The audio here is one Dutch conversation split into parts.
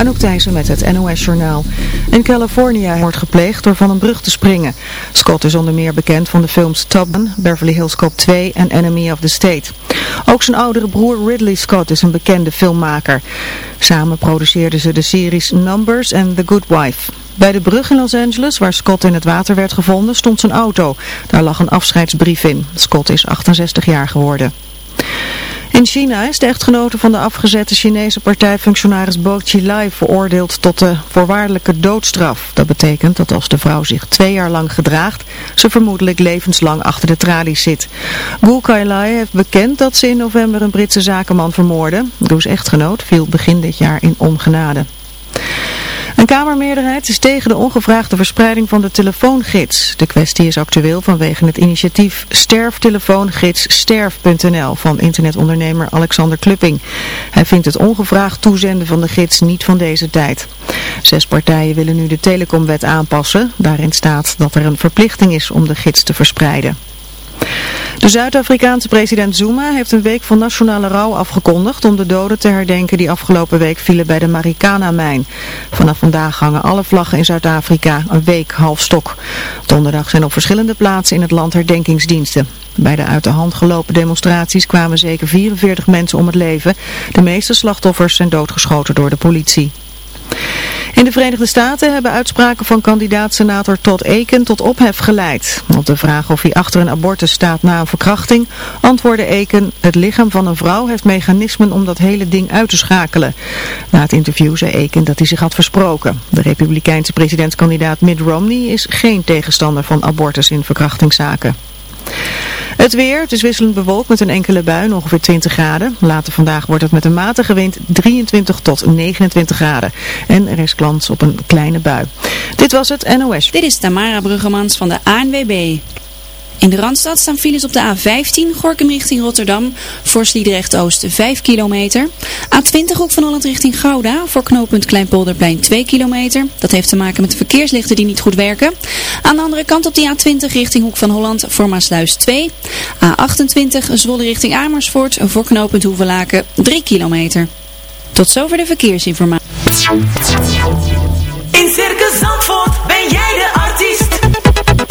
Anouk Thijssen met het NOS-journaal. In Californië wordt gepleegd door van een brug te springen. Scott is onder meer bekend van de films Gun, Beverly Hills Cop 2 en Enemy of the State. Ook zijn oudere broer Ridley Scott is een bekende filmmaker. Samen produceerden ze de series Numbers en The Good Wife. Bij de brug in Los Angeles, waar Scott in het water werd gevonden, stond zijn auto. Daar lag een afscheidsbrief in. Scott is 68 jaar geworden. In China is de echtgenote van de afgezette Chinese partijfunctionaris Bo Xilai veroordeeld tot de voorwaardelijke doodstraf. Dat betekent dat als de vrouw zich twee jaar lang gedraagt, ze vermoedelijk levenslang achter de tralies zit. Gu Kailai heeft bekend dat ze in november een Britse zakenman vermoordde. Gu's echtgenoot viel begin dit jaar in ongenade. Een Kamermeerderheid is tegen de ongevraagde verspreiding van de telefoongids. De kwestie is actueel vanwege het initiatief sterftelefoongidssterf.nl van internetondernemer Alexander Klupping. Hij vindt het ongevraagd toezenden van de gids niet van deze tijd. Zes partijen willen nu de telecomwet aanpassen. Daarin staat dat er een verplichting is om de gids te verspreiden. De Zuid-Afrikaanse president Zuma heeft een week van nationale rouw afgekondigd om de doden te herdenken die afgelopen week vielen bij de Marikana-mijn. Vanaf vandaag hangen alle vlaggen in Zuid-Afrika een week half stok. Donderdag zijn op verschillende plaatsen in het land herdenkingsdiensten. Bij de uit de hand gelopen demonstraties kwamen zeker 44 mensen om het leven. De meeste slachtoffers zijn doodgeschoten door de politie. In de Verenigde Staten hebben uitspraken van kandidaat-senator Todd Eken tot ophef geleid. Op de vraag of hij achter een abortus staat na een verkrachting, antwoordde Eken, het lichaam van een vrouw heeft mechanismen om dat hele ding uit te schakelen. Na het interview zei Eken dat hij zich had versproken. De republikeinse presidentskandidaat Mitt Romney is geen tegenstander van abortus in verkrachtingszaken. Het weer, is wisselend bewolkt met een enkele bui, ongeveer 20 graden. Later vandaag wordt het met een matige wind 23 tot 29 graden. En er is kans op een kleine bui. Dit was het NOS. Dit is Tamara Bruggemans van de ANWB. In de Randstad staan files op de A15, Gorkum richting Rotterdam, voor Sliedrecht Oost 5 kilometer. A20 Hoek van Holland richting Gouda, voor knooppunt Kleinpolderplein 2 kilometer. Dat heeft te maken met de verkeerslichten die niet goed werken. Aan de andere kant op die A20 richting Hoek van Holland, voor Maasluis 2. A28 Zwolle richting Amersfoort, voor knooppunt Hoevelaken 3 kilometer. Tot zover de verkeersinformatie.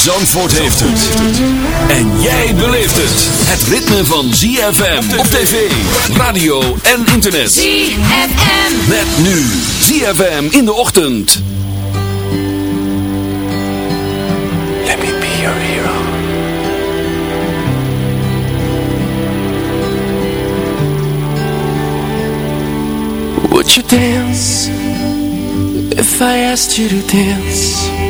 Zandvoort heeft het. En jij beleeft het. Het ritme van ZFM op tv, radio en internet. ZFM. Met nu ZFM in de ochtend. Let me be your hero. Would you dance if I asked you to dance?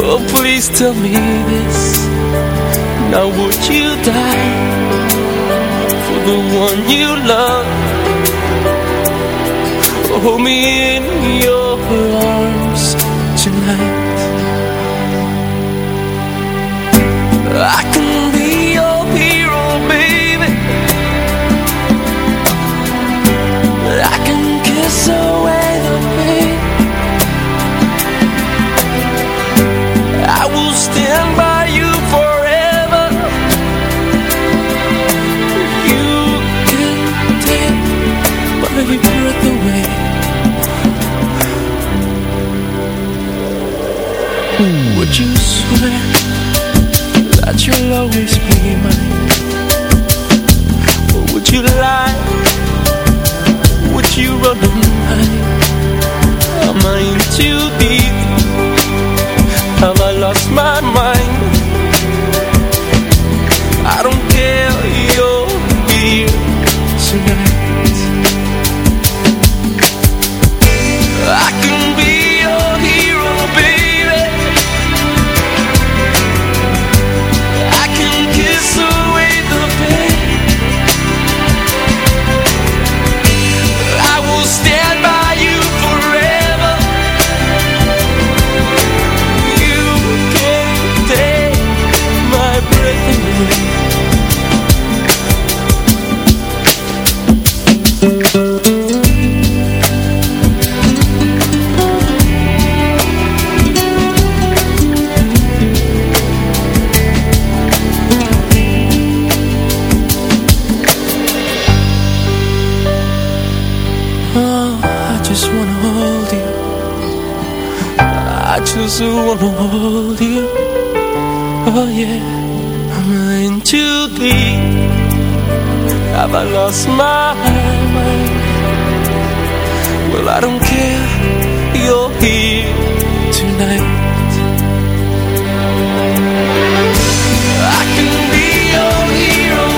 Oh, please tell me this. Now would you die For the one you love? Oh, Hold me in your arms tonight. I Would you swear that you'll always be mine? Or would you lie? Oh yeah, I'm in too deep Have I lost my mind? Well, I don't care. You're here tonight. I can be your hero.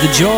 the joy